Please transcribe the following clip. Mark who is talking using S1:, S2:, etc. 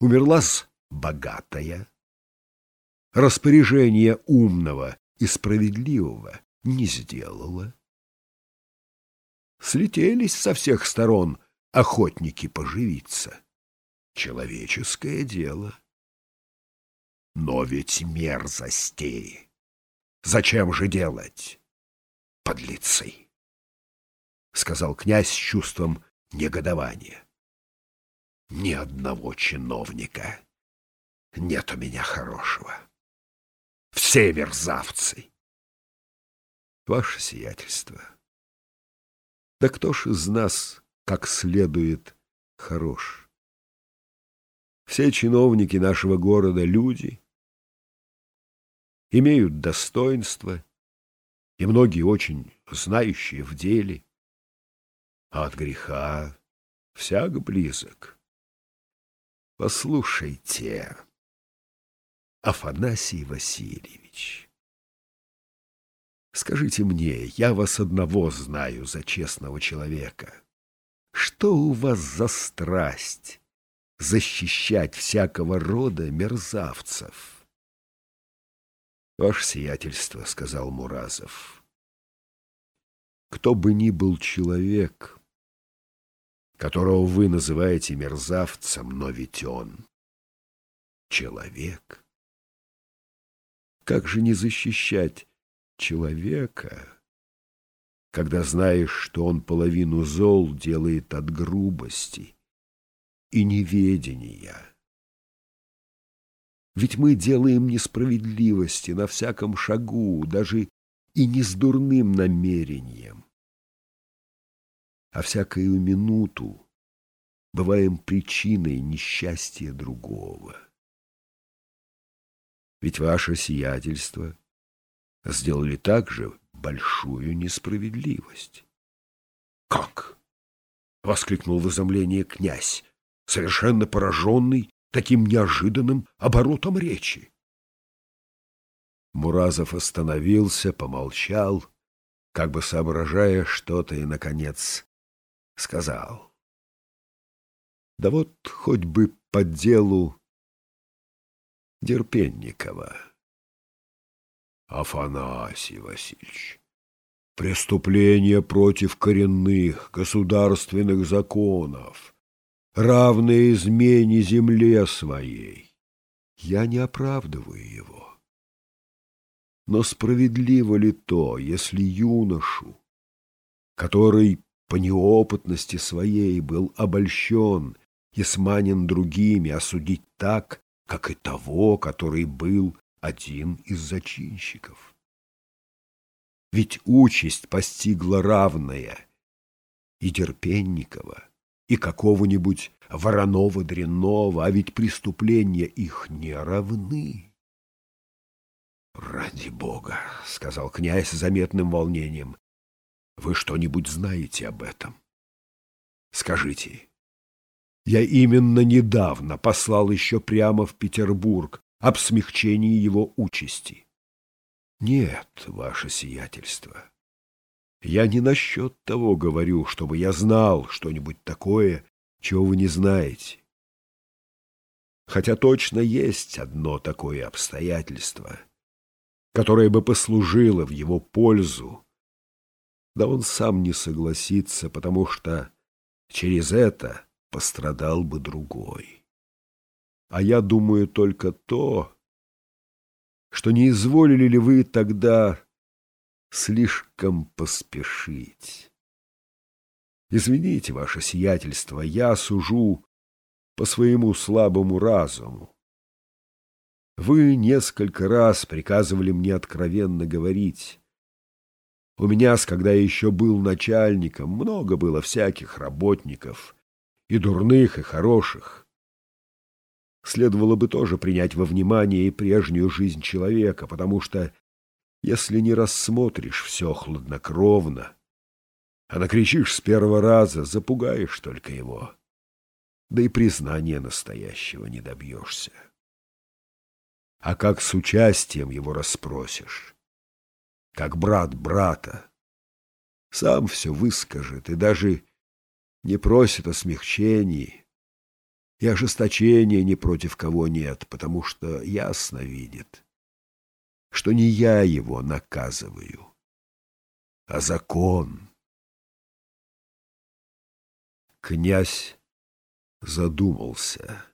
S1: умерла с богатая. Распоряжение умного и справедливого не сделала. Слетелись со всех сторон охотники поживиться. Человеческое дело. Но ведь мерзостей. Зачем же делать? Подлецы, — сказал князь с чувством негодования. Ни одного чиновника нет у меня хорошего. Все мерзавцы. Ваше сиятельство. Да кто ж из нас как следует хорош? Все чиновники нашего города — люди, имеют достоинство, и многие очень знающие в деле, а от греха всяк близок. Послушайте, Афанасий Васильевич, скажите мне, я вас одного знаю за честного человека. Что у вас за страсть? защищать всякого рода мерзавцев. — Ваше сиятельство, — сказал Муразов, — кто бы ни был человек, которого вы называете мерзавцем, но ведь он человек. Как же не защищать человека, когда знаешь, что он половину зол делает от грубости, и неведения. Ведь мы делаем несправедливости на всяком шагу, даже и не с дурным намерением. А всякую минуту бываем причиной несчастья другого. Ведь ваше сиятельство сделали также большую несправедливость. — Как? — воскликнул в изумлении князь совершенно пораженный таким неожиданным оборотом речи. Муразов остановился, помолчал, как бы соображая что-то, и, наконец, сказал. Да вот хоть бы по делу Дерпенникова. Афанасий Васильевич, преступление против коренных государственных законов — равное измене земле своей. Я не оправдываю его. Но справедливо ли то, если юношу, который по неопытности своей был обольщен и сманен другими, осудить так, как и того, который был один из зачинщиков? Ведь участь постигла равная и Терпенникова, и какого-нибудь Воронова-Дрянного, а ведь преступления их не равны. «Ради Бога!» — сказал князь с заметным волнением. «Вы что-нибудь знаете об этом? Скажите, я именно недавно послал еще прямо в Петербург об смягчении его участи. Нет, ваше сиятельство, я не насчет того говорю, чтобы я знал что-нибудь такое, чего вы не знаете. Хотя точно есть одно такое обстоятельство, которое бы послужило в его пользу, да он сам не согласится, потому что через это пострадал бы другой. А я думаю только то, что не изволили ли вы тогда слишком поспешить. Извините, ваше сиятельство, я сужу по своему слабому разуму. Вы несколько раз приказывали мне откровенно говорить. У меня, когда я еще был начальником, много было всяких работников, и дурных, и хороших. Следовало бы тоже принять во внимание и прежнюю жизнь человека, потому что если не рассмотришь все хладнокровно, а накричишь с первого раза, запугаешь только его, да и признания настоящего не добьешься. А как с участием его расспросишь, как брат брата, сам все выскажет и даже не просит о смягчении, и ожесточения ни против кого нет, потому что ясно видит, что не я его наказываю, а закон. Князь задумался.